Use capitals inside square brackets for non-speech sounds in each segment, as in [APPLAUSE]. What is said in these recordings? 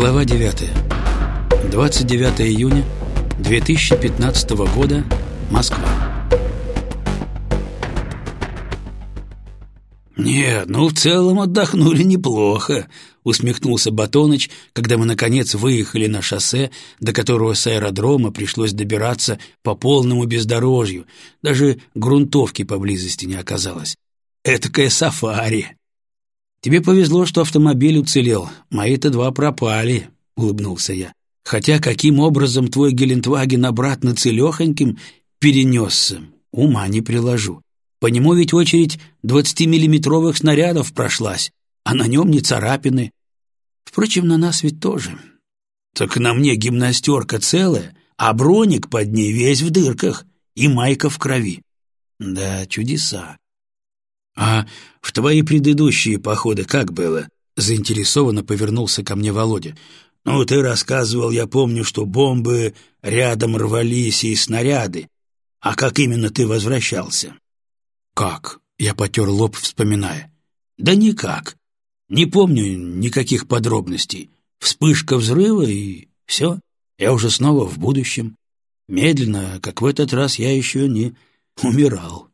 Глава 9. 29 июня 2015 года. Москва. «Нет, ну в целом отдохнули неплохо», — усмехнулся Батоныч, когда мы, наконец, выехали на шоссе, до которого с аэродрома пришлось добираться по полному бездорожью. Даже грунтовки поблизости не оказалось. Этакое сафари. «Тебе повезло, что автомобиль уцелел. Мои-то два пропали», — улыбнулся я. «Хотя каким образом твой Гелендваген обратно целехоньким перенесся, ума не приложу. По нему ведь очередь двадцатимиллиметровых снарядов прошлась, а на нем не царапины. Впрочем, на нас ведь тоже. Так на мне гимнастерка целая, а броник под ней весь в дырках и майка в крови. Да, чудеса. «А в твои предыдущие походы как было?» — заинтересованно повернулся ко мне Володя. «Ну, ты рассказывал, я помню, что бомбы рядом рвались и снаряды. А как именно ты возвращался?» «Как?» — я потер лоб, вспоминая. «Да никак. Не помню никаких подробностей. Вспышка взрыва и все. Я уже снова в будущем. Медленно, как в этот раз, я еще не умирал».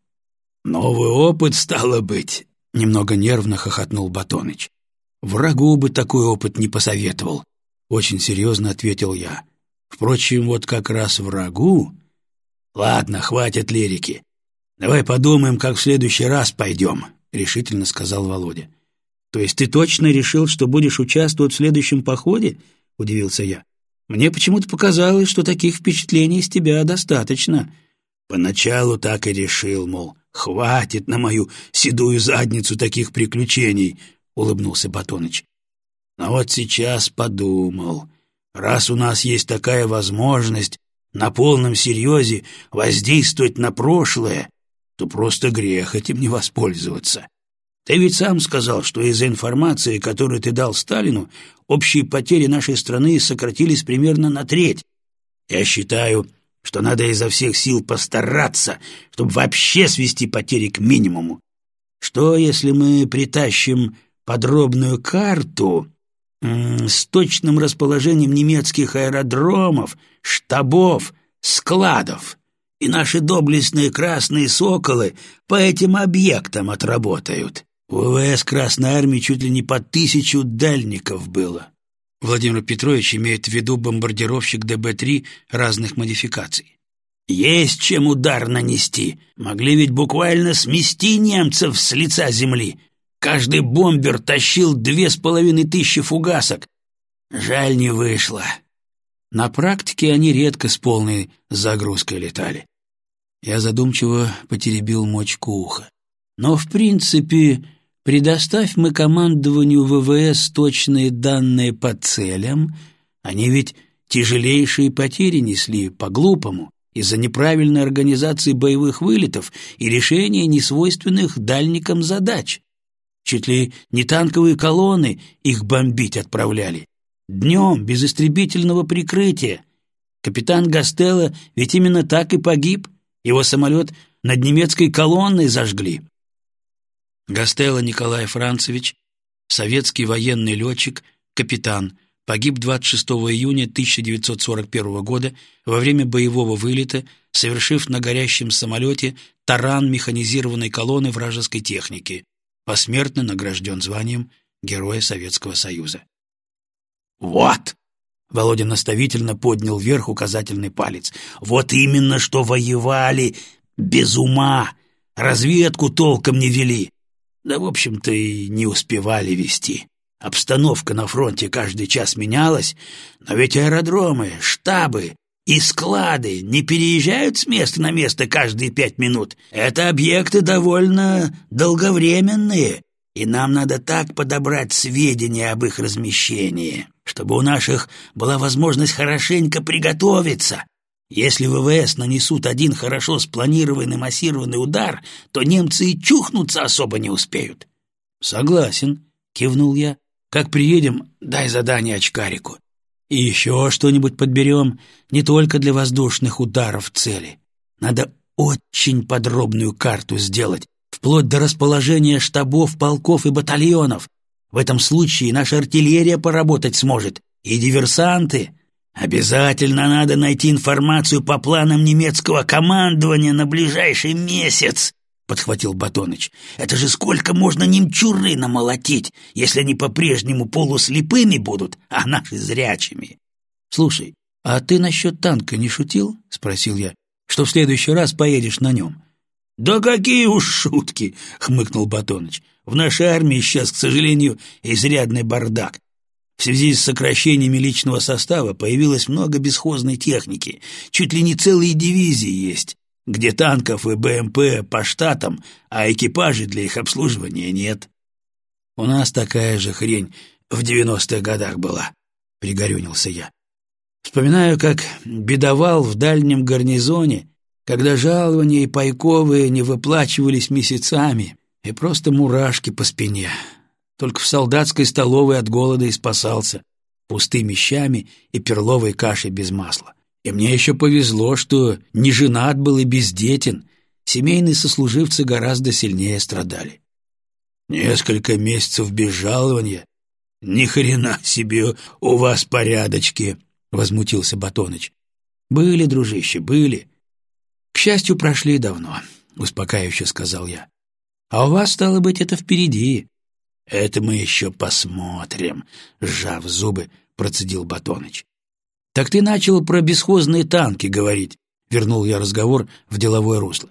«Новый опыт, стало быть», — немного нервно хохотнул Батоныч. «Врагу бы такой опыт не посоветовал», — очень серьезно ответил я. «Впрочем, вот как раз врагу...» «Ладно, хватит лирики. Давай подумаем, как в следующий раз пойдем», — решительно сказал Володя. «То есть ты точно решил, что будешь участвовать в следующем походе?» — удивился я. «Мне почему-то показалось, что таких впечатлений из тебя достаточно». «Поначалу так и решил, мол, «Хватит на мою седую задницу таких приключений», — улыбнулся Батоныч. «Но вот сейчас подумал, раз у нас есть такая возможность на полном серьезе воздействовать на прошлое, то просто грех этим не воспользоваться. Ты ведь сам сказал, что из-за информации, которую ты дал Сталину, общие потери нашей страны сократились примерно на треть. Я считаю, что надо изо всех сил постараться, чтобы вообще свести потери к минимуму. Что, если мы притащим подробную карту с точным расположением немецких аэродромов, штабов, складов, и наши доблестные красные соколы по этим объектам отработают? У ВВС Красной Армии чуть ли не по тысячу дальников было. Владимир Петрович имеет в виду бомбардировщик ДБ-3 разных модификаций. «Есть чем удар нанести. Могли ведь буквально смести немцев с лица земли. Каждый бомбер тащил две с половиной тысячи фугасок. Жаль, не вышло». На практике они редко с полной загрузкой летали. Я задумчиво потеребил мочку уха. Но, в принципе, Предоставь мы командованию ВВС точные данные по целям, они ведь тяжелейшие потери несли по-глупому из-за неправильной организации боевых вылетов и решения несвойственных дальникам задач. Чуть ли не танковые колонны их бомбить отправляли. Днем, без истребительного прикрытия. Капитан Гастелло ведь именно так и погиб. Его самолет над немецкой колонной зажгли. Гастелло Николай Францевич, советский военный летчик, капитан, погиб 26 июня 1941 года во время боевого вылета, совершив на горящем самолете таран механизированной колонны вражеской техники, посмертно награжден званием Героя Советского Союза. «Вот!» — Володя наставительно поднял вверх указательный палец. «Вот именно что воевали без ума, разведку толком не вели, да, в общем-то, и не успевали вести. Обстановка на фронте каждый час менялась, но ведь аэродромы, штабы и склады не переезжают с места на место каждые пять минут. Это объекты довольно долговременные, и нам надо так подобрать сведения об их размещении, чтобы у наших была возможность хорошенько приготовиться, если ВВС нанесут один хорошо спланированный массированный удар, то немцы и чухнуться особо не успеют. — Согласен, — кивнул я. — Как приедем, дай задание очкарику. И еще что-нибудь подберем, не только для воздушных ударов цели. Надо очень подробную карту сделать, вплоть до расположения штабов, полков и батальонов. В этом случае наша артиллерия поработать сможет, и диверсанты. Обязательно надо найти информацию по планам немецкого командования на ближайший месяц, подхватил Батоныч. Это же сколько можно немчуры намолотить, если они по-прежнему полуслепыми будут, а наши зрячими. Слушай, а ты насчет танка не шутил? спросил я. Что в следующий раз поедешь на нем? «Да какие уж шутки!» — хмыкнул Батоныч. «В нашей армии сейчас, к сожалению, изрядный бардак. В связи с сокращениями личного состава появилось много бесхозной техники. Чуть ли не целые дивизии есть, где танков и БМП по штатам, а экипажей для их обслуживания нет. У нас такая же хрень в девяностых годах была, — пригорюнился я. Вспоминаю, как бедовал в дальнем гарнизоне, когда жалования и пайковые не выплачивались месяцами, и просто мурашки по спине. Только в солдатской столовой от голода и спасался, пустыми щами и перловой кашей без масла. И мне еще повезло, что не женат был и бездетен. Семейные сослуживцы гораздо сильнее страдали. Несколько месяцев без жалования. Ни хрена себе у вас порядочки, возмутился Батоныч. Были, дружище, были. К счастью, прошли давно, успокаивающе сказал я. А у вас, стало быть, это впереди. «Это мы еще посмотрим», — сжав зубы, процедил Батоныч. «Так ты начал про бесхозные танки говорить», — вернул я разговор в деловое русло.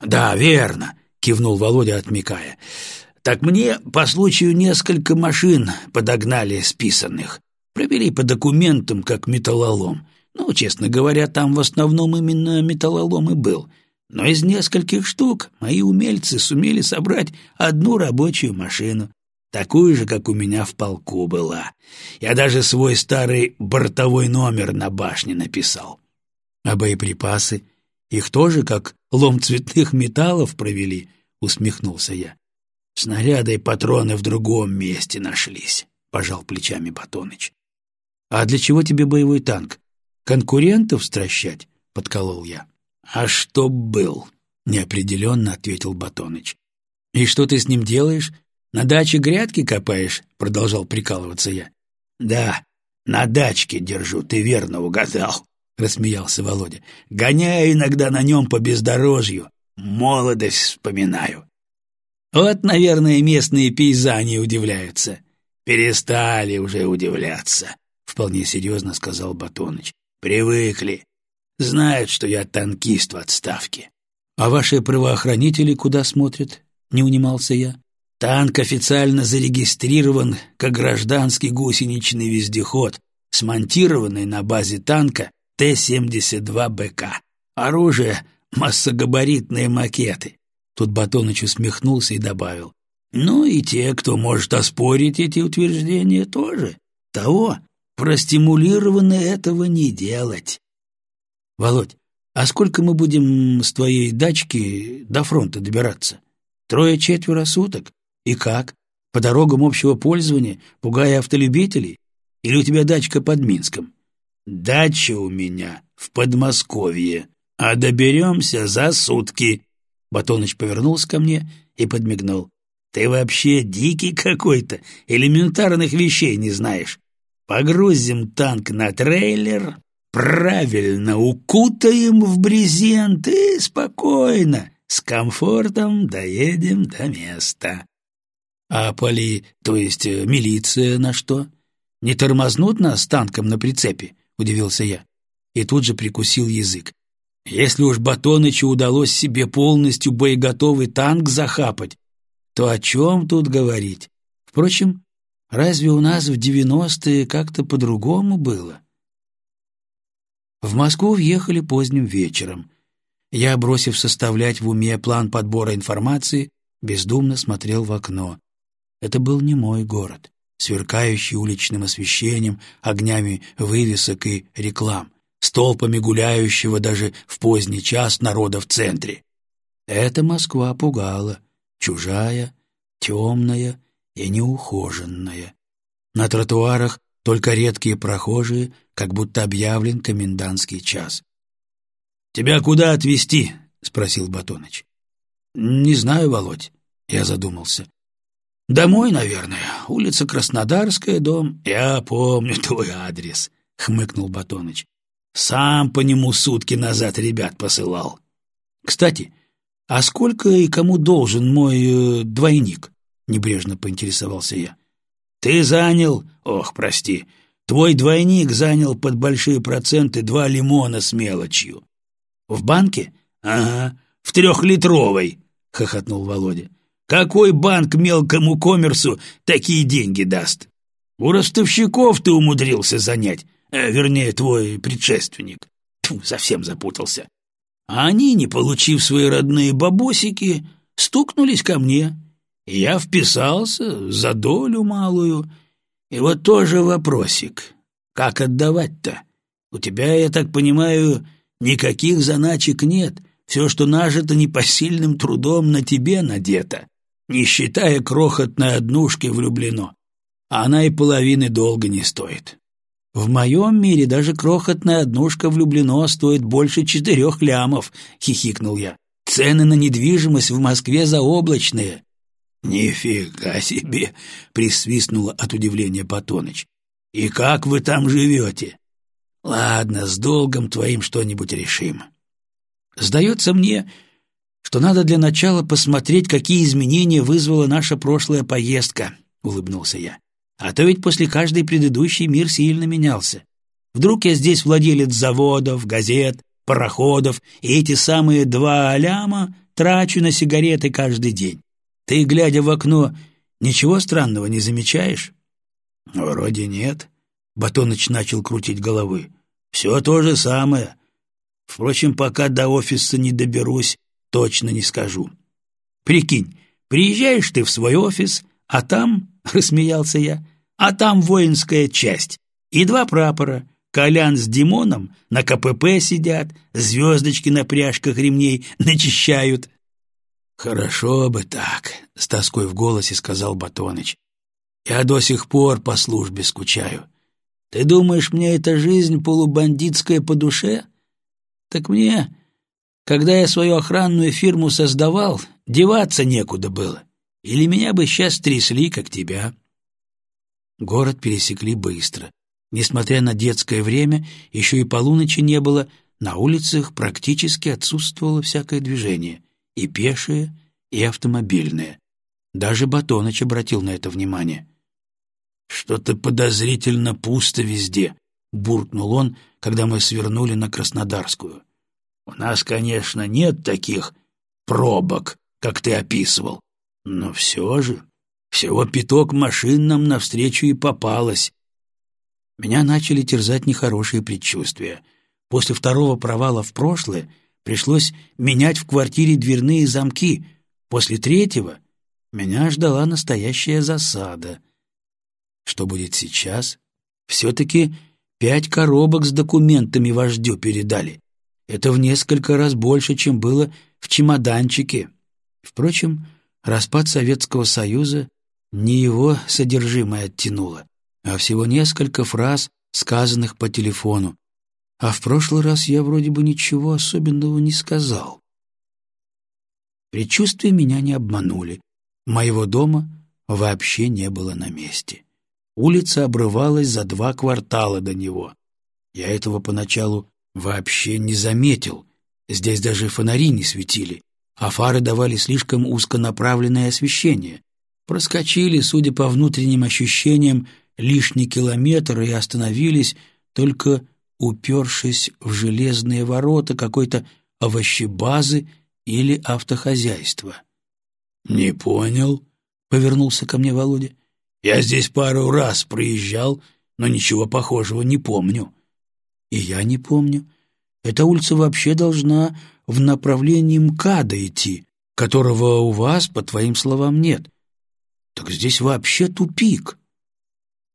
«Да, верно», — кивнул Володя, отмекая. «Так мне по случаю несколько машин подогнали списанных. Провели по документам, как металлолом. Ну, честно говоря, там в основном именно металлолом и был. Но из нескольких штук мои умельцы сумели собрать одну рабочую машину, такую же, как у меня в полку была. Я даже свой старый бортовой номер на башне написал. А боеприпасы? Их тоже, как лом цветных металлов, провели, — усмехнулся я. Снаряды и патроны в другом месте нашлись, — пожал плечами Батоныч. А для чего тебе боевой танк? Конкурентов стращать? — подколол я. «А что был?» — неопределенно ответил Батоныч. «И что ты с ним делаешь? На даче грядки копаешь?» — продолжал прикалываться я. «Да, на дачке держу, ты верно угадал», — рассмеялся Володя. «Гоняю иногда на нем по бездорожью, молодость вспоминаю». «Вот, наверное, местные пейзани удивляются». «Перестали уже удивляться», — вполне серьезно сказал Батоныч. «Привыкли. Знают, что я танкист в отставке. А ваши правоохранители куда смотрят? Не унимался я. Танк официально зарегистрирован как гражданский гусеничный вездеход, смонтированный на базе танка Т-72БК. Оружие — массогабаритные макеты. Тут Батоныч усмехнулся и добавил. Ну и те, кто может оспорить эти утверждения, тоже. Того простимулированы этого не делать. «Володь, а сколько мы будем с твоей дачки до фронта добираться? Трое-четверо суток? И как? По дорогам общего пользования, пугая автолюбителей? Или у тебя дачка под Минском?» «Дача у меня в Подмосковье, а доберемся за сутки». Батоныч повернулся ко мне и подмигнул. «Ты вообще дикий какой-то, элементарных вещей не знаешь. Погрузим танк на трейлер, правильно укутаем в брезент и спокойно, с комфортом доедем до места. А поли, то есть э, милиция, на что? Не тормознут нас танком на прицепе? Удивился я. И тут же прикусил язык. Если уж Батонычу удалось себе полностью боеготовый танк захапать, то о чем тут говорить? Впрочем, разве у нас в девяностые как-то по-другому было? В Москву въехали поздним вечером. Я, бросив составлять в уме план подбора информации, бездумно смотрел в окно. Это был не мой город, сверкающий уличным освещением, огнями вывесок и реклам, с толпами гуляющего даже в поздний час народа в центре. Эта Москва пугала, чужая, темная и неухоженная. На тротуарах только редкие прохожие, как будто объявлен комендантский час. «Тебя куда отвезти?» — спросил Батоныч. «Не знаю, Володь», — я задумался. «Домой, наверное. Улица Краснодарская, дом. Я помню [LAUGHS] твой адрес», — хмыкнул Батоныч. «Сам по нему сутки назад ребят посылал. Кстати, а сколько и кому должен мой э, двойник?» — небрежно поинтересовался я. «Ты занял... Ох, прости. Твой двойник занял под большие проценты два лимона с мелочью». «В банке?» «Ага, в трехлитровой», — хохотнул Володя. Какой банк мелкому коммерсу такие деньги даст? У ростовщиков ты умудрился занять, э, вернее, твой предшественник. Тьфу, совсем запутался. А они, не получив свои родные бабосики, стукнулись ко мне. Я вписался за долю малую. И вот тоже вопросик. Как отдавать-то? У тебя, я так понимаю, никаких заначек нет. Все, что нажито непосильным трудом, на тебе надето не считая крохотной однушки влюблено. Она и половины долго не стоит. В моем мире даже крохотная однушка влюблено стоит больше четырех лямов, — хихикнул я. Цены на недвижимость в Москве заоблачные. «Нифига себе!» — присвистнула от удивления Батоныч. «И как вы там живете?» «Ладно, с долгом твоим что-нибудь решим». «Сдается мне, что надо для начала посмотреть, какие изменения вызвала наша прошлая поездка», — улыбнулся я. «А то ведь после каждой предыдущей мир сильно менялся. Вдруг я здесь владелец заводов, газет, пароходов, и эти самые два ляма трачу на сигареты каждый день. Ты, глядя в окно, ничего странного не замечаешь?» «Вроде нет», — Батоныч начал крутить головы. «Все то же самое. Впрочем, пока до офиса не доберусь, точно не скажу. Прикинь, приезжаешь ты в свой офис, а там, [LAUGHS] — рассмеялся я, — а там воинская часть и два прапора, Колян с Димоном на КПП сидят, звездочки на пряжках ремней начищают. «Хорошо бы так», — с тоской в голосе сказал Батоныч. «Я до сих пор по службе скучаю. Ты думаешь, мне эта жизнь полубандитская по душе? Так мне когда я свою охранную фирму создавал, деваться некуда было. Или меня бы сейчас трясли, как тебя. Город пересекли быстро. Несмотря на детское время, еще и полуночи не было, на улицах практически отсутствовало всякое движение, и пешее, и автомобильное. Даже Батоныч обратил на это внимание. «Что-то подозрительно пусто везде», — буркнул он, когда мы свернули на Краснодарскую. У нас, конечно, нет таких пробок, как ты описывал, но все же всего пяток машин нам навстречу и попалось. Меня начали терзать нехорошие предчувствия. После второго провала в прошлое пришлось менять в квартире дверные замки. После третьего меня ждала настоящая засада. Что будет сейчас? Все-таки пять коробок с документами вождю передали. Это в несколько раз больше, чем было в чемоданчике. Впрочем, распад Советского Союза не его содержимое оттянуло, а всего несколько фраз, сказанных по телефону. А в прошлый раз я вроде бы ничего особенного не сказал. Предчувствия меня не обманули. Моего дома вообще не было на месте. Улица обрывалась за два квартала до него. Я этого поначалу вообще не заметил. Здесь даже фонари не светили, а фары давали слишком узконаправленное освещение. Проскочили, судя по внутренним ощущениям, лишний километр и остановились, только упершись в железные ворота какой-то овощебазы или автохозяйства. «Не понял», — повернулся ко мне Володя. «Я здесь пару раз проезжал, но ничего похожего не помню». И я не помню. Эта улица вообще должна в направлении МКАДа идти, которого у вас, по твоим словам, нет. Так здесь вообще тупик.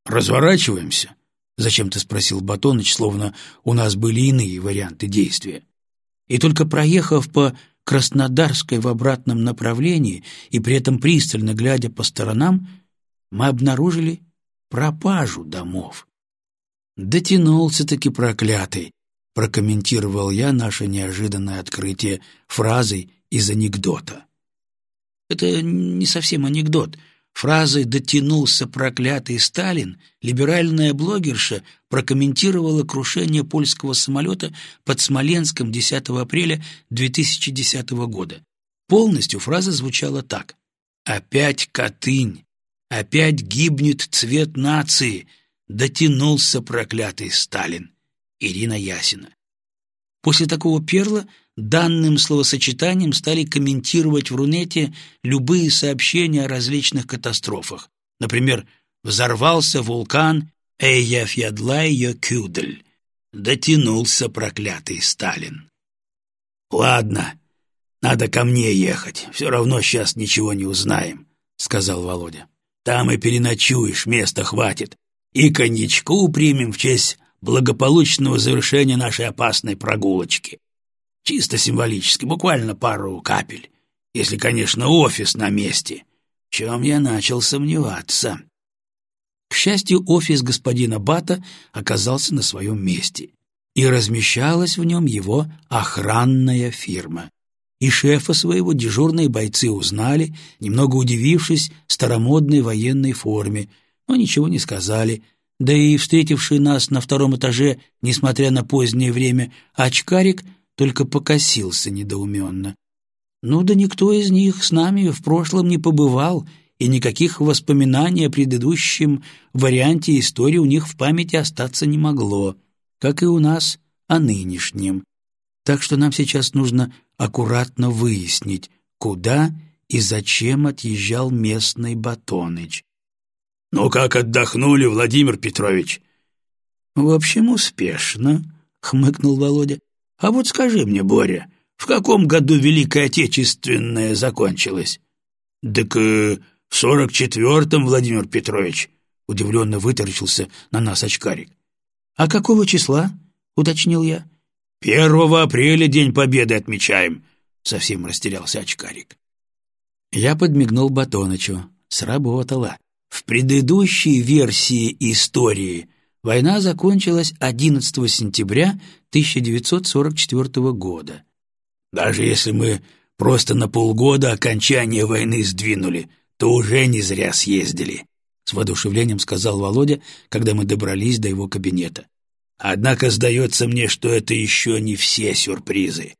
Разворачиваемся? Зачем ты спросил Батоныч, словно у нас были иные варианты действия. И только проехав по Краснодарской в обратном направлении и при этом пристально глядя по сторонам, мы обнаружили пропажу домов. «Дотянулся-таки проклятый», — прокомментировал я наше неожиданное открытие фразой из анекдота. «Это не совсем анекдот. Фразой «дотянулся проклятый Сталин» либеральная блогерша прокомментировала крушение польского самолета под Смоленском 10 апреля 2010 года. Полностью фраза звучала так. «Опять Катынь! Опять гибнет цвет нации! Дотянулся проклятый Сталин!» Ирина Ясина. После такого перла данным словосочетанием стали комментировать в Рунете любые сообщения о различных катастрофах. Например, «Взорвался вулкан Эйяфьядлай-Йокюдль». Дотянулся проклятый Сталин. «Ладно, надо ко мне ехать, все равно сейчас ничего не узнаем», — сказал Володя. «Там и переночуешь, места хватит. И коньячку примем в честь благополучного завершения нашей опасной прогулочки. Чисто символически, буквально пару капель. Если, конечно, офис на месте. В чем я начал сомневаться. К счастью, офис господина Бата оказался на своем месте, и размещалась в нем его охранная фирма. И шефа своего дежурные бойцы узнали, немного удивившись старомодной военной форме, но ничего не сказали — да и встретивший нас на втором этаже, несмотря на позднее время, очкарик только покосился недоуменно. Ну да никто из них с нами в прошлом не побывал, и никаких воспоминаний о предыдущем варианте истории у них в памяти остаться не могло, как и у нас о нынешнем. Так что нам сейчас нужно аккуратно выяснить, куда и зачем отъезжал местный Батоныч. «Ну как отдохнули, Владимир Петрович?» «В общем, успешно», — хмыкнул Володя. «А вот скажи мне, Боря, в каком году Великая Отечественная закончилась?» «Так э, в сорок четвертом, Владимир Петрович», — удивленно вытаращился на нас очкарик. «А какого числа?» — уточнил я. «Первого апреля День Победы отмечаем», — совсем растерялся очкарик. Я подмигнул Батонычу. Сработало. В предыдущей версии истории война закончилась 11 сентября 1944 года. Даже если мы просто на полгода окончания войны сдвинули, то уже не зря съездили, — с воодушевлением сказал Володя, когда мы добрались до его кабинета. Однако сдается мне, что это еще не все сюрпризы.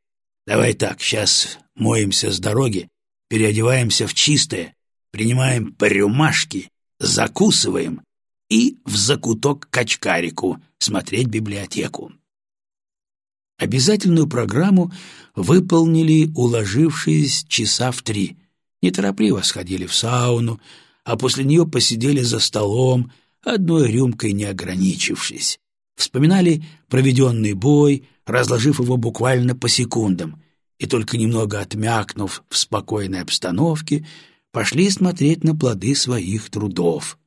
Давай так, сейчас моемся с дороги, переодеваемся в чистое, принимаем по рюмашке закусываем и в закуток к очкарику смотреть библиотеку. Обязательную программу выполнили, уложившись часа в три. Неторопливо сходили в сауну, а после нее посидели за столом, одной рюмкой не ограничившись. Вспоминали проведенный бой, разложив его буквально по секундам, и только немного отмякнув в спокойной обстановке, пошли смотреть на плоды своих трудов.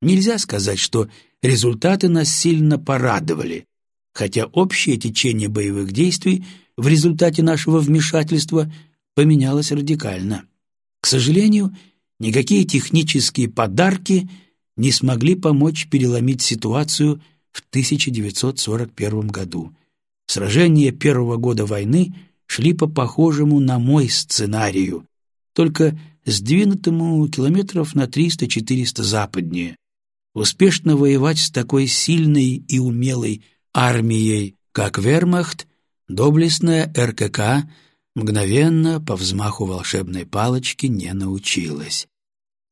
Нельзя сказать, что результаты нас сильно порадовали, хотя общее течение боевых действий в результате нашего вмешательства поменялось радикально. К сожалению, никакие технические подарки не смогли помочь переломить ситуацию в 1941 году. Сражения первого года войны шли по похожему на мой сценарию, только сдвинутому километров на 300-400 западнее. Успешно воевать с такой сильной и умелой армией, как вермахт, доблестная РКК мгновенно по взмаху волшебной палочки не научилась.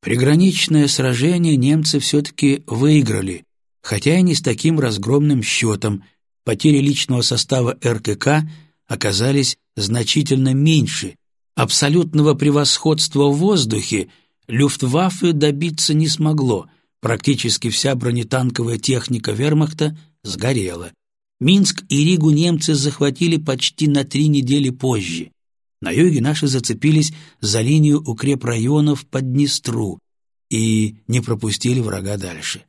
Приграничное сражение немцы все-таки выиграли, хотя и не с таким разгромным счетом, потери личного состава РКК оказались значительно меньше, Абсолютного превосходства в воздухе Люфтваффе добиться не смогло, практически вся бронетанковая техника вермахта сгорела. Минск и Ригу немцы захватили почти на три недели позже. На юге наши зацепились за линию укрепрайонов под Днестру и не пропустили врага дальше.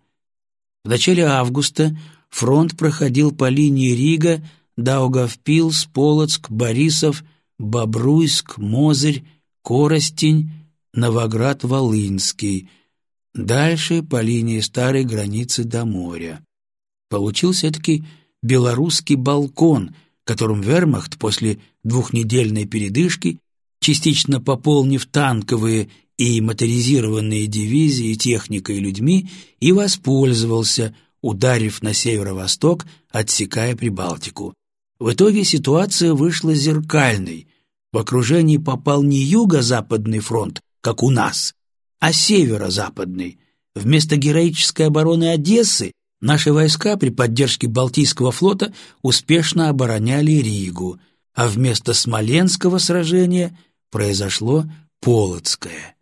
В начале августа фронт проходил по линии Рига, Даугавпилс, Полоцк, Борисов – Бобруйск, Мозырь, Коростень, Новоград-Волынский, дальше по линии старой границы до моря. Получился таки белорусский балкон, которым вермахт после двухнедельной передышки, частично пополнив танковые и моторизированные дивизии техникой и людьми и воспользовался, ударив на северо-восток, отсекая Прибалтику. В итоге ситуация вышла зеркальной. В окружении попал не юго-западный фронт, как у нас, а северо-западный. Вместо героической обороны Одессы наши войска при поддержке Балтийского флота успешно обороняли Ригу, а вместо Смоленского сражения произошло Полоцкое.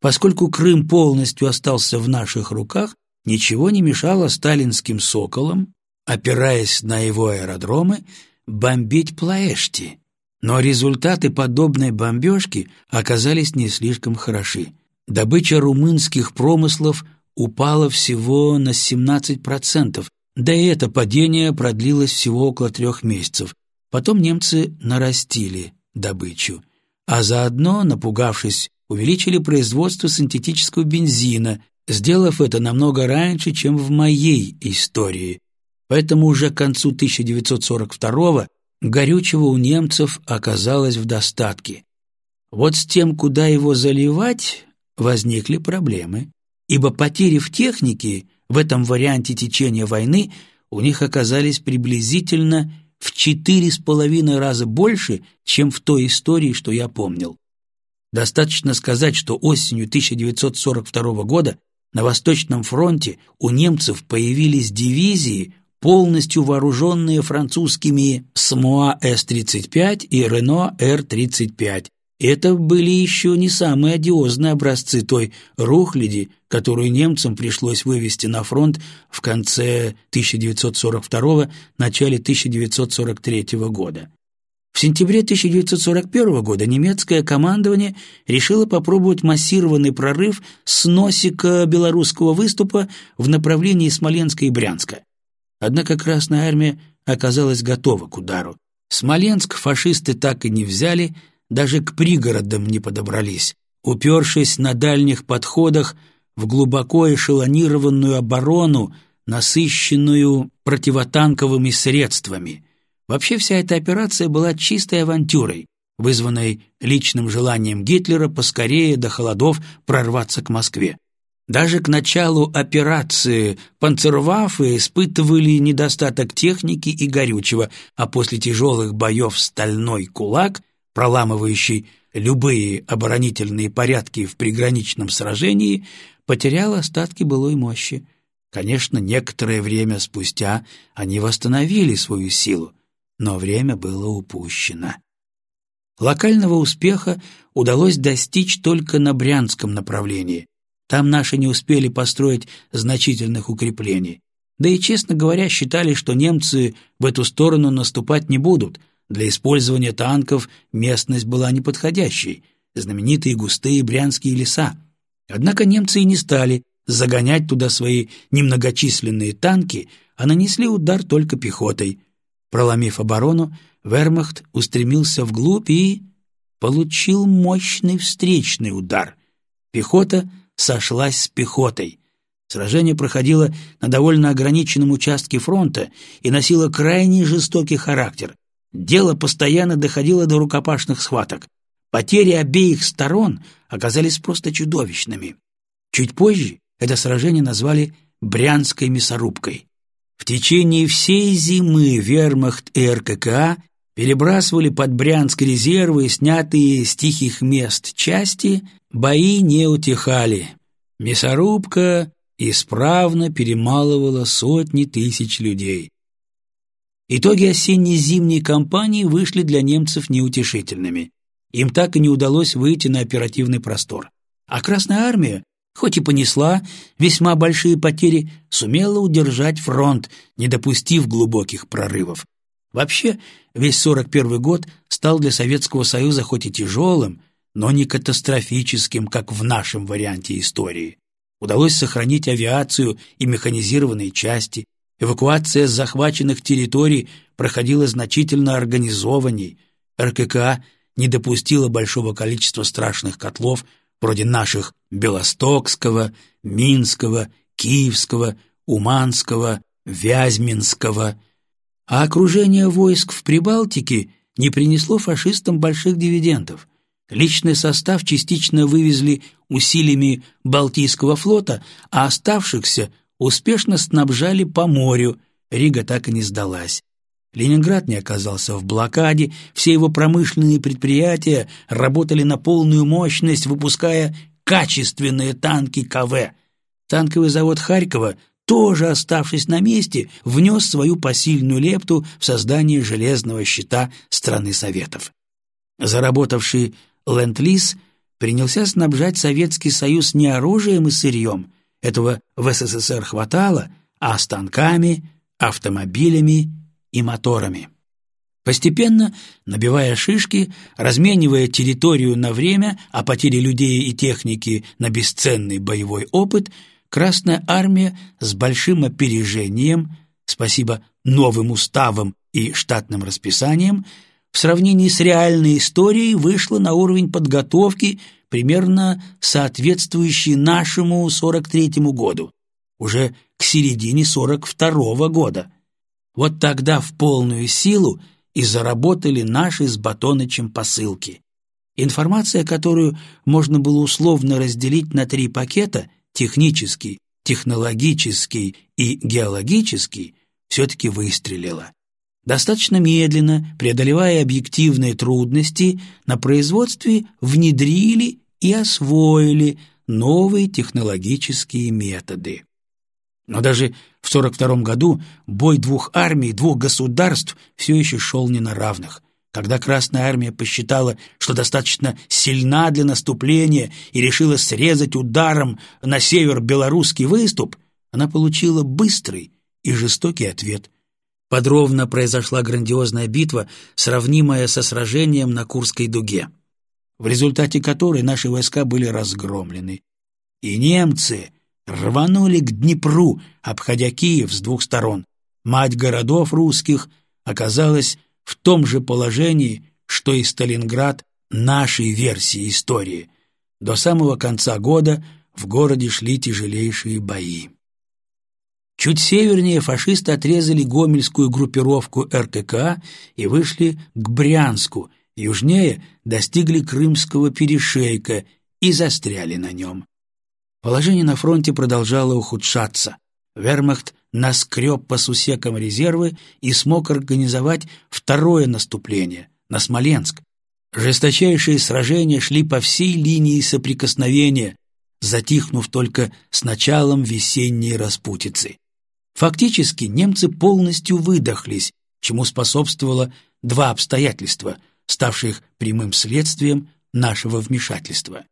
Поскольку Крым полностью остался в наших руках, ничего не мешало сталинским «Соколам», опираясь на его аэродромы, бомбить Плаэшти. Но результаты подобной бомбежки оказались не слишком хороши. Добыча румынских промыслов упала всего на 17%, да и это падение продлилось всего около трех месяцев. Потом немцы нарастили добычу, а заодно, напугавшись увеличили производство синтетического бензина, сделав это намного раньше, чем в моей истории. Поэтому уже к концу 1942-го горючего у немцев оказалось в достатке. Вот с тем, куда его заливать, возникли проблемы, ибо потери в технике в этом варианте течения войны у них оказались приблизительно в четыре с половиной раза больше, чем в той истории, что я помнил. Достаточно сказать, что осенью 1942 года на Восточном фронте у немцев появились дивизии, полностью вооруженные французскими СМОА С-35 и Рено Р-35. Это были еще не самые одиозные образцы той рухляди, которую немцам пришлось вывести на фронт в конце 1942 начале 1943 года. В сентябре 1941 года немецкое командование решило попробовать массированный прорыв с носика белорусского выступа в направлении Смоленска и Брянска. Однако Красная Армия оказалась готова к удару. Смоленск фашисты так и не взяли, даже к пригородам не подобрались, упершись на дальних подходах в глубоко эшелонированную оборону, насыщенную противотанковыми средствами – Вообще вся эта операция была чистой авантюрой, вызванной личным желанием Гитлера поскорее до холодов прорваться к Москве. Даже к началу операции панцерваффе испытывали недостаток техники и горючего, а после тяжелых боев стальной кулак, проламывающий любые оборонительные порядки в приграничном сражении, потерял остатки былой мощи. Конечно, некоторое время спустя они восстановили свою силу, но время было упущено. Локального успеха удалось достичь только на Брянском направлении. Там наши не успели построить значительных укреплений. Да и, честно говоря, считали, что немцы в эту сторону наступать не будут. Для использования танков местность была неподходящей, знаменитые густые брянские леса. Однако немцы и не стали загонять туда свои немногочисленные танки, а нанесли удар только пехотой. Проломив оборону, вермахт устремился вглубь и получил мощный встречный удар. Пехота сошлась с пехотой. Сражение проходило на довольно ограниченном участке фронта и носило крайне жестокий характер. Дело постоянно доходило до рукопашных схваток. Потери обеих сторон оказались просто чудовищными. Чуть позже это сражение назвали «Брянской мясорубкой». В течение всей зимы вермахт и РККА перебрасывали под Брянск резервы, снятые с тихих мест части, бои не утихали. Мясорубка исправно перемалывала сотни тысяч людей. Итоги осенне-зимней кампании вышли для немцев неутешительными. Им так и не удалось выйти на оперативный простор. А Красная Армия хоть и понесла весьма большие потери, сумела удержать фронт, не допустив глубоких прорывов. Вообще, весь 41 год стал для Советского Союза хоть и тяжелым, но не катастрофическим, как в нашем варианте истории. Удалось сохранить авиацию и механизированные части, эвакуация с захваченных территорий проходила значительно организованней, РКК не допустила большого количества страшных котлов вроде наших Белостокского, Минского, Киевского, Уманского, Вязьминского, а окружение войск в Прибалтике не принесло фашистам больших дивидендов. Личный состав частично вывезли усилиями Балтийского флота, а оставшихся успешно снабжали по морю, Рига так и не сдалась. Ленинград не оказался в блокаде, все его промышленные предприятия работали на полную мощность, выпуская качественные танки КВ. Танковый завод Харькова, тоже оставшись на месте, внес свою посильную лепту в создание железного щита страны Советов. Заработавший Ленд-Лиз принялся снабжать Советский Союз не оружием и сырьем, этого в СССР хватало, а станками, автомобилями и моторами. Постепенно, набивая шишки, разменивая территорию на время, а потери людей и техники на бесценный боевой опыт, Красная Армия с большим опережением, спасибо новым уставам и штатным расписаниям, в сравнении с реальной историей вышла на уровень подготовки, примерно соответствующий нашему 43-му году, уже к середине 42-го года – вот тогда в полную силу и заработали наши с Батонычем посылки. Информация, которую можно было условно разделить на три пакета – технический, технологический и геологический – все-таки выстрелила. Достаточно медленно, преодолевая объективные трудности, на производстве внедрили и освоили новые технологические методы. Но даже в 42 году бой двух армий, двух государств все еще шел не на равных. Когда Красная Армия посчитала, что достаточно сильна для наступления и решила срезать ударом на север белорусский выступ, она получила быстрый и жестокий ответ. Подробно произошла грандиозная битва, сравнимая со сражением на Курской дуге, в результате которой наши войска были разгромлены. И немцы рванули к Днепру, обходя Киев с двух сторон. Мать городов русских оказалась в том же положении, что и Сталинград нашей версии истории. До самого конца года в городе шли тяжелейшие бои. Чуть севернее фашисты отрезали гомельскую группировку РКК и вышли к Брянску, южнее достигли Крымского перешейка и застряли на нем. Положение на фронте продолжало ухудшаться. Вермахт наскреб по сусекам резервы и смог организовать второе наступление на Смоленск. Жесточайшие сражения шли по всей линии соприкосновения, затихнув только с началом весенней распутицы. Фактически немцы полностью выдохлись, чему способствовало два обстоятельства, ставших прямым следствием нашего вмешательства.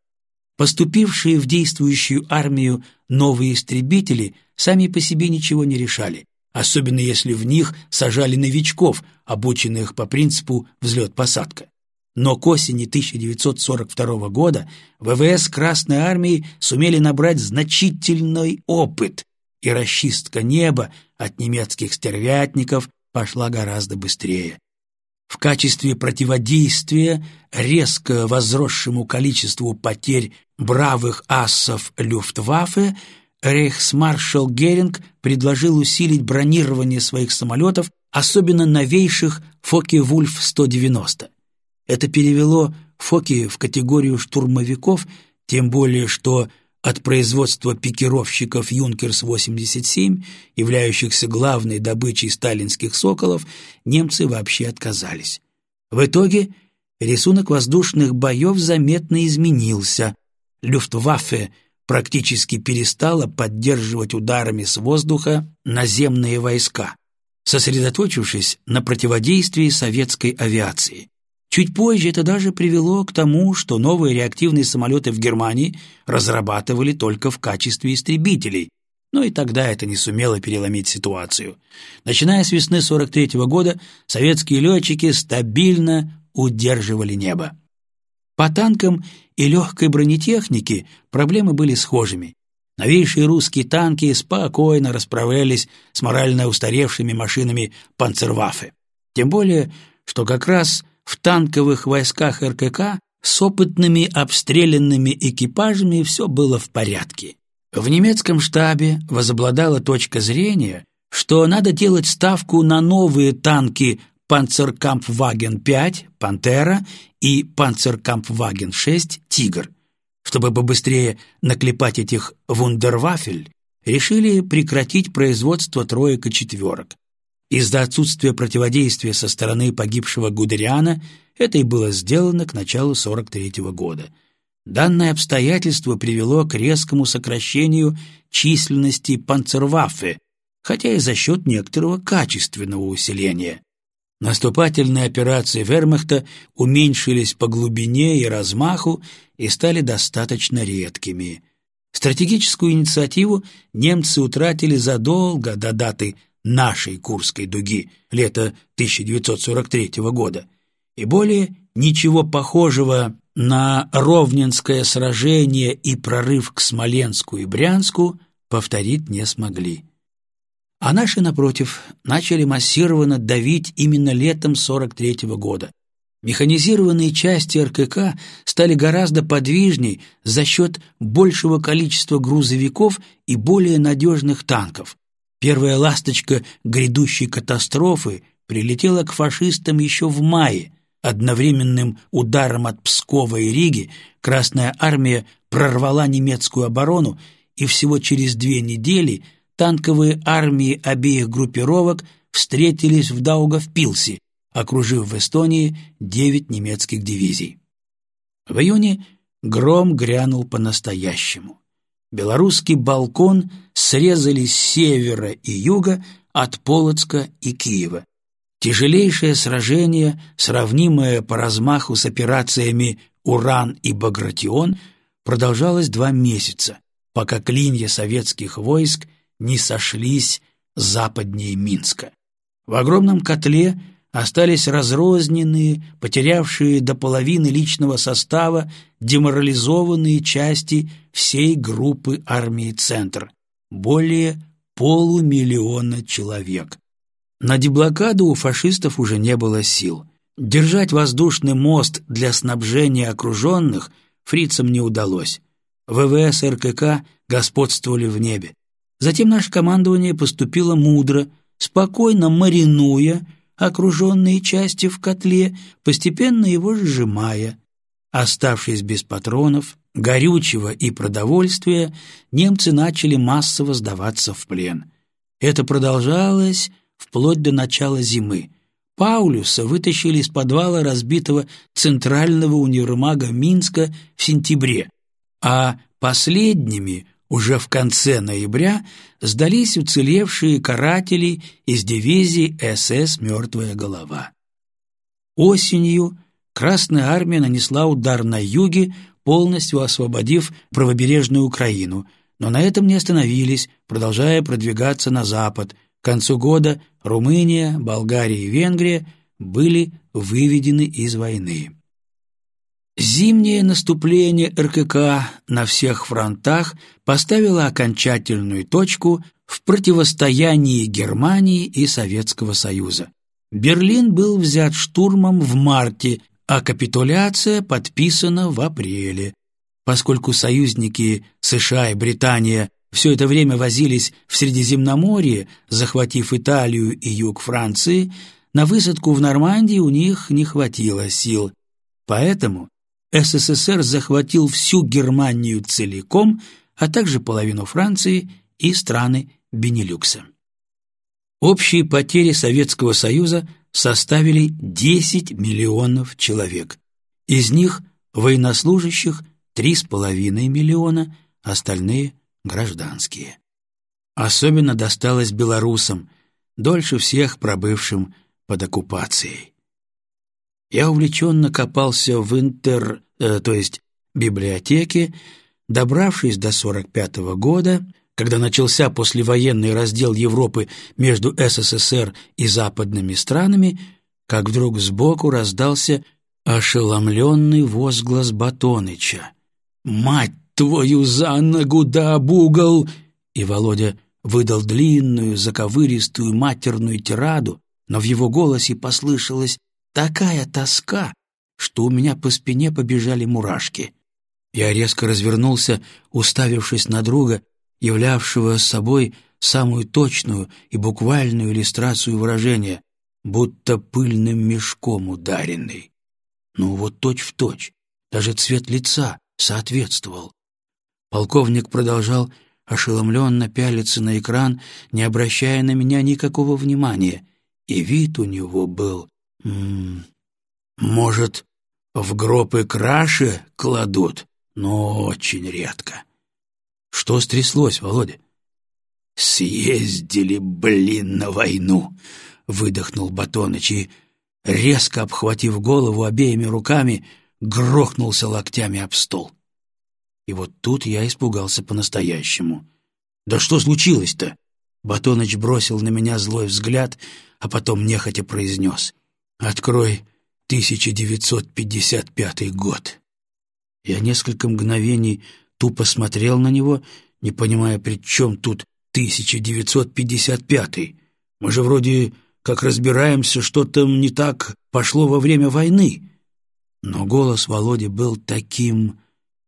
Поступившие в действующую армию новые истребители сами по себе ничего не решали, особенно если в них сажали новичков, обученных по принципу взлет-посадка. Но к осени 1942 года ВВС Красной Армии сумели набрать значительный опыт, и расчистка неба от немецких стервятников пошла гораздо быстрее. В качестве противодействия резко возросшему количеству потерь бравых ассов Люфтваффе рейхсмаршал Геринг предложил усилить бронирование своих самолетов, особенно новейших Фоке-Вульф-190. Это перевело Фоки в категорию штурмовиков, тем более что от производства пикировщиков «Юнкерс-87», являющихся главной добычей сталинских «Соколов», немцы вообще отказались. В итоге рисунок воздушных боев заметно изменился. Люфтваффе практически перестала поддерживать ударами с воздуха наземные войска, сосредоточившись на противодействии советской авиации. Чуть позже это даже привело к тому, что новые реактивные самолеты в Германии разрабатывали только в качестве истребителей, но и тогда это не сумело переломить ситуацию. Начиная с весны 43 -го года советские летчики стабильно удерживали небо. По танкам и легкой бронетехнике проблемы были схожими. Новейшие русские танки спокойно расправлялись с морально устаревшими машинами «Панцерваффе». Тем более, что как раз в танковых войсках РКК с опытными обстрелянными экипажами все было в порядке. В немецком штабе возобладала точка зрения, что надо делать ставку на новые танки Панцеркампваген-5 «Пантера» и Панцеркампваген-6 «Тигр». Чтобы побыстрее наклепать этих вундервафель, решили прекратить производство троек и четверок. Из-за отсутствия противодействия со стороны погибшего Гудериана это и было сделано к началу 43 -го года. Данное обстоятельство привело к резкому сокращению численности панцерваффе, хотя и за счет некоторого качественного усиления. Наступательные операции вермахта уменьшились по глубине и размаху и стали достаточно редкими. Стратегическую инициативу немцы утратили задолго до даты нашей Курской дуги, лета 1943 года, и более ничего похожего на Ровненское сражение и прорыв к Смоленску и Брянску повторить не смогли. А наши, напротив, начали массированно давить именно летом 43 -го года. Механизированные части РКК стали гораздо подвижней за счет большего количества грузовиков и более надежных танков. Первая ласточка грядущей катастрофы прилетела к фашистам еще в мае. Одновременным ударом от Пскова и Риги Красная Армия прорвала немецкую оборону, и всего через две недели – танковые армии обеих группировок встретились в Даугавпилсе, окружив в Эстонии девять немецких дивизий. В июне гром грянул по-настоящему. Белорусский балкон срезали с севера и юга от Полоцка и Киева. Тяжелейшее сражение, сравнимое по размаху с операциями «Уран» и «Багратион», продолжалось два месяца, пока клинья советских войск не сошлись западнее Минска. В огромном котле остались разрозненные, потерявшие до половины личного состава, деморализованные части всей группы армии «Центр» — более полумиллиона человек. На деблокаду у фашистов уже не было сил. Держать воздушный мост для снабжения окруженных фрицам не удалось. ВВС РКК господствовали в небе. Затем наше командование поступило мудро, спокойно маринуя окруженные части в котле, постепенно его сжимая. Оставшись без патронов, горючего и продовольствия, немцы начали массово сдаваться в плен. Это продолжалось вплоть до начала зимы. Паулюса вытащили из подвала разбитого центрального универмага Минска в сентябре, а последними уже в конце ноября сдались уцелевшие каратели из дивизии СС «Мертвая голова». Осенью Красная армия нанесла удар на юге, полностью освободив правобережную Украину, но на этом не остановились, продолжая продвигаться на запад. К концу года Румыния, Болгария и Венгрия были выведены из войны. Зимнее наступление РКК на всех фронтах поставило окончательную точку в противостоянии Германии и Советского Союза. Берлин был взят штурмом в марте, а капитуляция подписана в апреле. Поскольку союзники США и Британия все это время возились в Средиземноморье, захватив Италию и юг Франции, на высадку в Нормандии у них не хватило сил. Поэтому СССР захватил всю Германию целиком, а также половину Франции и страны Бенилюкса. Общие потери Советского Союза составили 10 миллионов человек. Из них военнослужащих 3,5 миллиона, остальные – гражданские. Особенно досталось белорусам, дольше всех пробывшим под оккупацией. Я увлеченно копался в интер, э, то есть библиотеке, добравшись до 45 -го года, когда начался послевоенный раздел Европы между СССР и западными странами, как вдруг сбоку раздался ошеломленный возглас Батоныча. «Мать твою за ногу да об угол!» И Володя выдал длинную, заковыристую матерную тираду, но в его голосе послышалось Такая тоска, что у меня по спине побежали мурашки. Я резко развернулся, уставившись на друга, являвшего собой самую точную и буквальную иллюстрацию выражения. будто пыльным мешком ударенный. Ну вот точь-в-точь, точь, даже цвет лица соответствовал. Полковник продолжал ошеломленно пялиться на экран, не обращая на меня никакого внимания, и вид у него был... М -м, может, в гробы краши кладут, но очень редко. Что стряслось, Володя? «Съездили, блин, на войну!» — выдохнул Батоныч и, резко обхватив голову обеими руками, грохнулся локтями об стол. И вот тут я испугался по-настоящему. «Да что случилось-то?» Батоныч бросил на меня злой взгляд, а потом нехотя произнес. «Открой 1955 год». Я несколько мгновений тупо смотрел на него, не понимая, при чем тут 1955. Мы же вроде как разбираемся, что там не так пошло во время войны. Но голос Володи был таким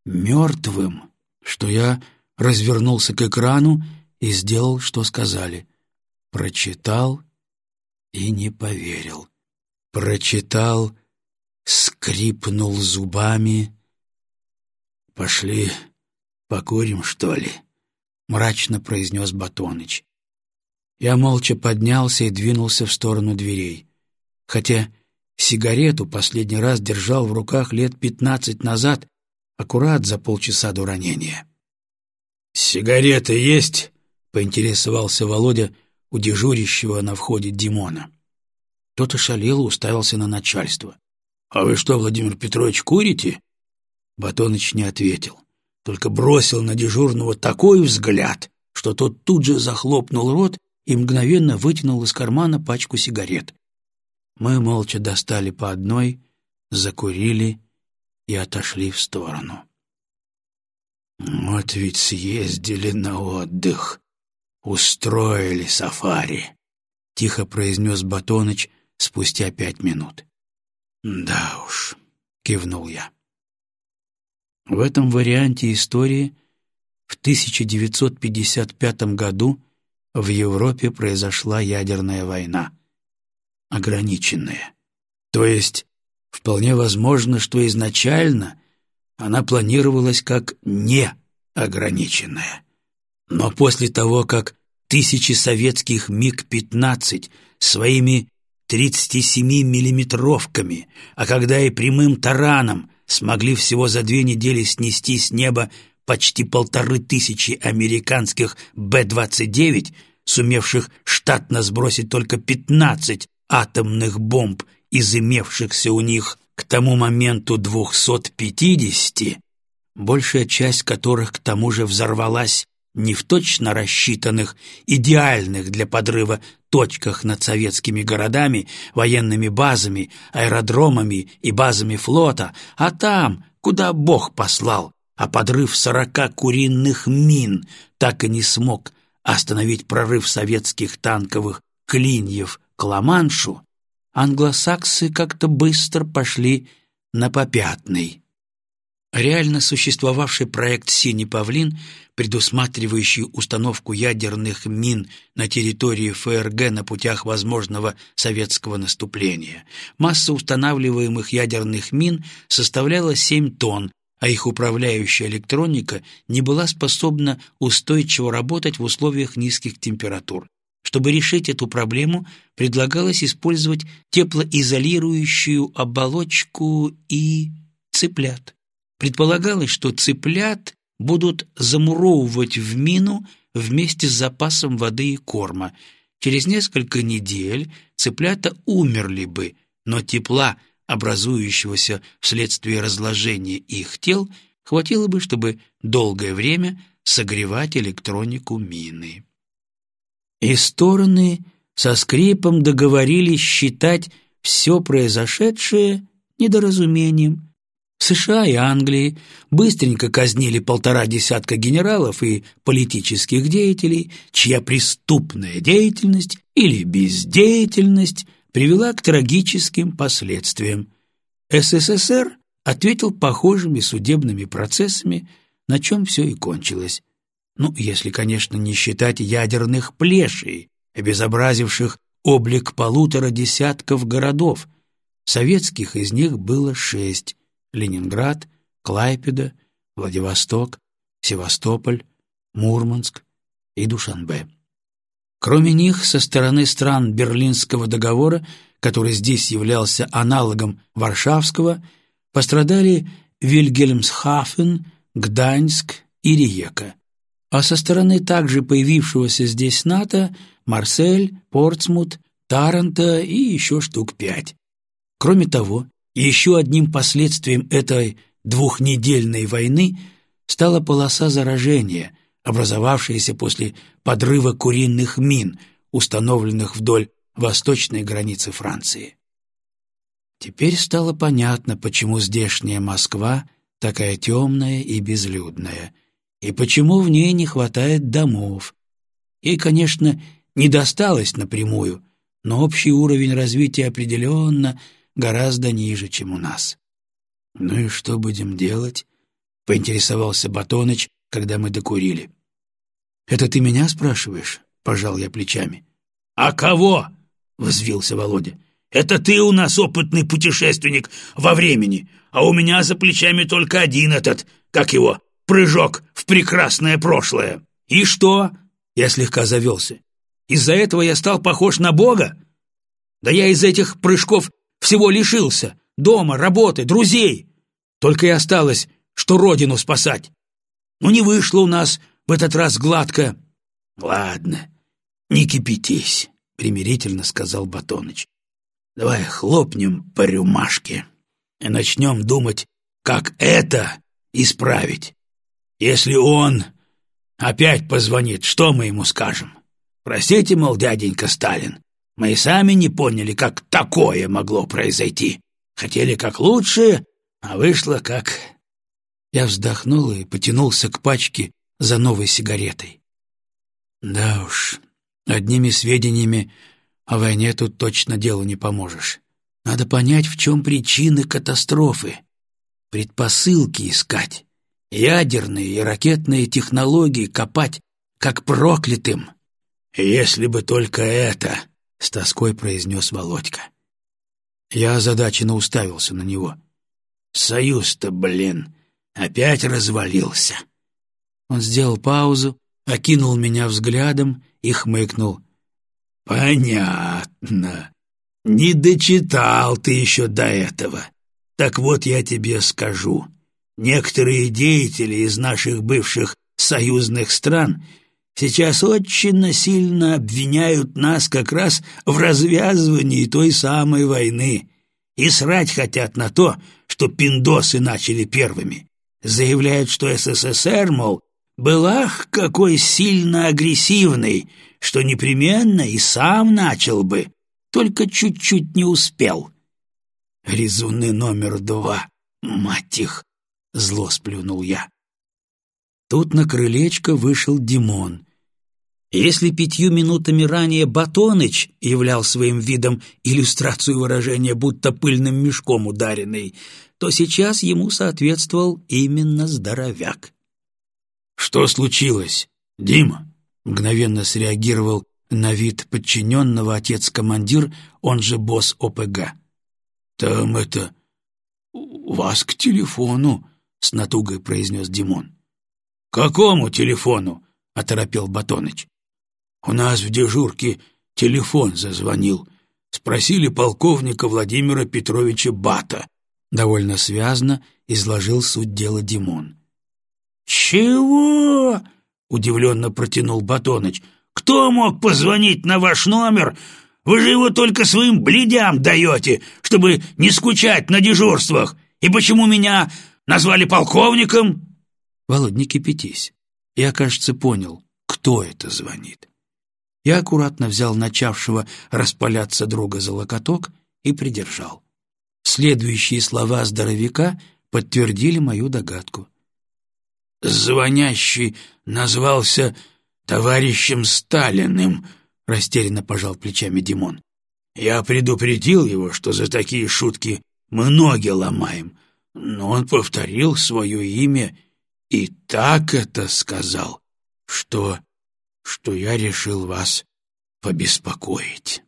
мертвым, что я развернулся к экрану и сделал, что сказали. Прочитал и не поверил. Прочитал, скрипнул зубами. «Пошли покурим, что ли?» — мрачно произнес Батоныч. Я молча поднялся и двинулся в сторону дверей. Хотя сигарету последний раз держал в руках лет пятнадцать назад, аккурат за полчаса до ранения. «Сигареты есть?» — поинтересовался Володя у дежурящего на входе Димона. Тот ошалел и уставился на начальство. «А вы что, Владимир Петрович, курите?» Батоныч не ответил только бросил на дежурного такой взгляд, что тот тут же захлопнул рот и мгновенно вытянул из кармана пачку сигарет. Мы молча достали по одной, закурили и отошли в сторону. «Вот ведь съездили на отдых, устроили сафари», — тихо произнес Батоныч спустя пять минут. «Да уж», — кивнул я. В этом варианте истории в 1955 году в Европе произошла ядерная война. Ограниченная. То есть, вполне возможно, что изначально она планировалась как неограниченная. Но после того, как тысячи советских МиГ-15 своими 37-миллиметровками, а когда и прямым тараном смогли всего за две недели снести с неба почти полторы тысячи американских Б-29, сумевших штатно сбросить только 15 атомных бомб из имевшихся у них к тому моменту 250, большая часть которых к тому же взорвалась не в точно рассчитанных, идеальных для подрыва точках над советскими городами, военными базами, аэродромами и базами флота, а там, куда Бог послал, а подрыв сорока куриных мин так и не смог остановить прорыв советских танковых клиньев к Ла-Маншу, англосаксы как-то быстро пошли на попятный. Реально существовавший проект «Синий павлин», предусматривающий установку ядерных мин на территории ФРГ на путях возможного советского наступления. Масса устанавливаемых ядерных мин составляла 7 тонн, а их управляющая электроника не была способна устойчиво работать в условиях низких температур. Чтобы решить эту проблему, предлагалось использовать теплоизолирующую оболочку и цыплят. Предполагалось, что цыплят будут замуровывать в мину вместе с запасом воды и корма. Через несколько недель цыплята умерли бы, но тепла, образующегося вследствие разложения их тел, хватило бы, чтобы долгое время согревать электронику мины. И стороны со скрипом договорились считать все произошедшее недоразумением – США и Англии быстренько казнили полтора десятка генералов и политических деятелей, чья преступная деятельность или бездеятельность привела к трагическим последствиям. СССР ответил похожими судебными процессами, на чем все и кончилось. Ну, если, конечно, не считать ядерных плешей, обезобразивших облик полутора десятков городов. Советских из них было шесть — Ленинград, Клайпеда, Владивосток, Севастополь, Мурманск и Душанбе. Кроме них, со стороны стран Берлинского договора, который здесь являлся аналогом Варшавского, пострадали Вильгельмсхафен, Гданьск и Риека. А со стороны также появившегося здесь НАТО Марсель, Портсмут, Таранто и еще штук пять. Кроме того, еще одним последствием этой двухнедельной войны стала полоса заражения, образовавшаяся после подрыва куриных мин, установленных вдоль восточной границы Франции. Теперь стало понятно, почему здешняя Москва такая темная и безлюдная, и почему в ней не хватает домов. И, конечно, не досталось напрямую, но общий уровень развития определенно гораздо ниже, чем у нас. «Ну и что будем делать?» — поинтересовался Батоныч, когда мы докурили. «Это ты меня спрашиваешь?» — пожал я плечами. «А кого?» — взвился Володя. «Это ты у нас опытный путешественник во времени, а у меня за плечами только один этот, как его, прыжок в прекрасное прошлое. И что?» Я слегка завелся. Из-за этого я стал похож на Бога? Да я из этих прыжков всего лишился. Дома, работы, друзей. Только и осталось, что родину спасать. Ну, не вышло у нас в этот раз гладко. Ладно, не кипятись, примирительно сказал Батоныч. Давай хлопнем по рюмашке и начнем думать, как это исправить. Если он опять позвонит, что мы ему скажем? Простите, мол, дяденька Сталин, мы и сами не поняли, как такое могло произойти. Хотели как лучше, а вышло как...» Я вздохнул и потянулся к пачке за новой сигаретой. «Да уж, одними сведениями о войне тут точно делу не поможешь. Надо понять, в чем причины катастрофы, предпосылки искать, ядерные и ракетные технологии копать, как проклятым». «Если бы только это!» — с тоской произнес Володька. Я озадаченно уставился на него. «Союз-то, блин, опять развалился!» Он сделал паузу, окинул меня взглядом и хмыкнул. «Понятно. Не дочитал ты еще до этого. Так вот я тебе скажу. Некоторые деятели из наших бывших союзных стран — сейчас очень сильно обвиняют нас как раз в развязывании той самой войны и срать хотят на то, что пиндосы начали первыми. Заявляют, что СССР, мол, был ах какой сильно агрессивный, что непременно и сам начал бы, только чуть-чуть не успел. Резуны номер два, мать их, зло сплюнул я. Тут на крылечко вышел Димон если пятью минутами ранее Батоныч являл своим видом иллюстрацию выражения «будто пыльным мешком ударенный», то сейчас ему соответствовал именно здоровяк. «Что случилось, Дима?» — мгновенно среагировал на вид подчиненного отец-командир, он же босс ОПГ. «Там это... вас к телефону», — с натугой произнес Димон. «Какому телефону?» — оторопел Батоныч. У нас в дежурке телефон зазвонил. Спросили полковника Владимира Петровича Бата. Довольно связно изложил суть дела Димон. «Чего?» — удивленно протянул Батоныч. «Кто мог позвонить на ваш номер? Вы же его только своим бледям даете, чтобы не скучать на дежурствах. И почему меня назвали полковником?» «Володь, не кипятись. Я, кажется, понял, кто это звонит. Я аккуратно взял начавшего распаляться друга за локоток и придержал. Следующие слова здоровяка подтвердили мою догадку. «Звонящий назвался товарищем Сталиным», — растерянно пожал плечами Димон. «Я предупредил его, что за такие шутки мы ноги ломаем, но он повторил свое имя и так это сказал, что что я решил вас побеспокоить.